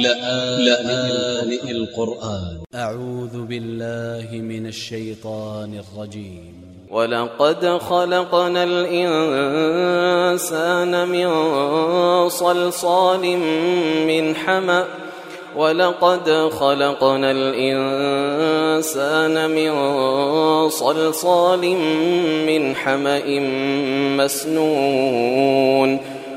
لآن القرآن. أ ع و ذ ب ا ل ل ه من ا ل ش ي ط ا ن ا ل ج ي م ولقد خلقنا الإنسان من صلصال من حمأ. ولقد خلقنا الإنسان من صلصال من حمأ مسنون.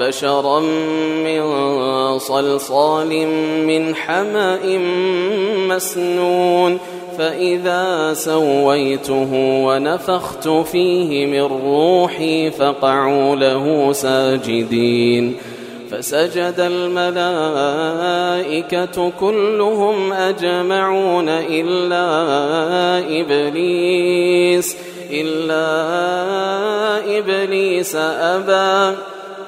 بشرا من صلصال من حمأ مسنون فإذا سويته ونفخت فيه من روحي فقعوا له ساجدين فسجد الملائكة كلهم أجمعون إلا إبليس إلا إبليس أبى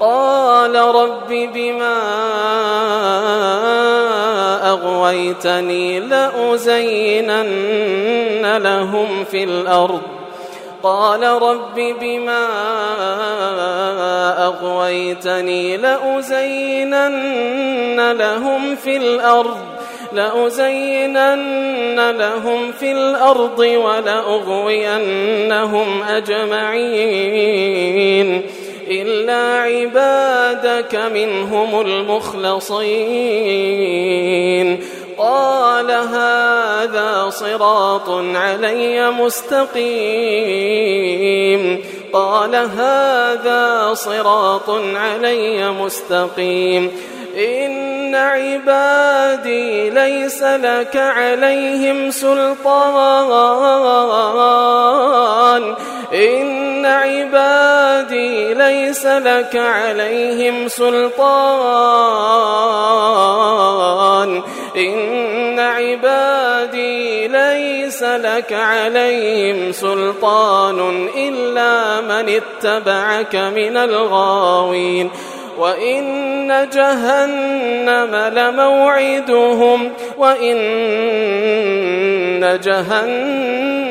قال رب بما أغويتني لأزينن لهم في الأرض. قال رب بما أغويتني لأزينن لهم في الأرض لأزينن لهم في الأرض ولأغوينهم أجمعين. إلا عبادك منهم المخلصين. قال هذا صراط علي مستقيم. قال هذا صراط علي مستقيم. إن عبادي ليس لك عليهم سلطان. إن عبادي ليس لك عليهم سلطان. إن عبادي ليس لك عليهم سلطان إلا من اتبعك من الغاوين. وإن جهنم لموعدهم. وإن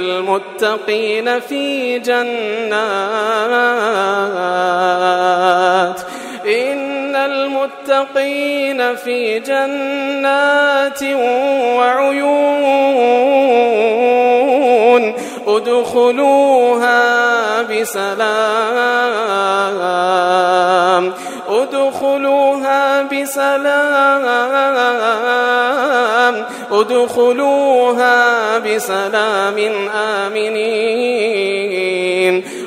المتقين في جنات. إن المتقين في جنات وعيون. ادخلوها بسلام ادخلوها بسلام ادخلوها بسلام آمنين.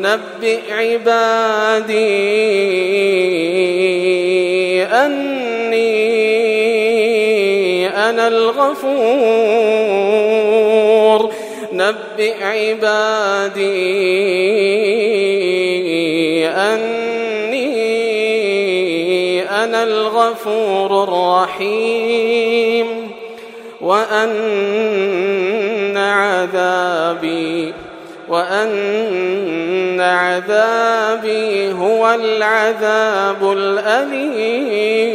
نبئ عبادي أني أنا الغفور. نبئ عبادي أني أنا الغفور الرحيم. وأن عذابي وأن عذابي هو العذاب الأليم.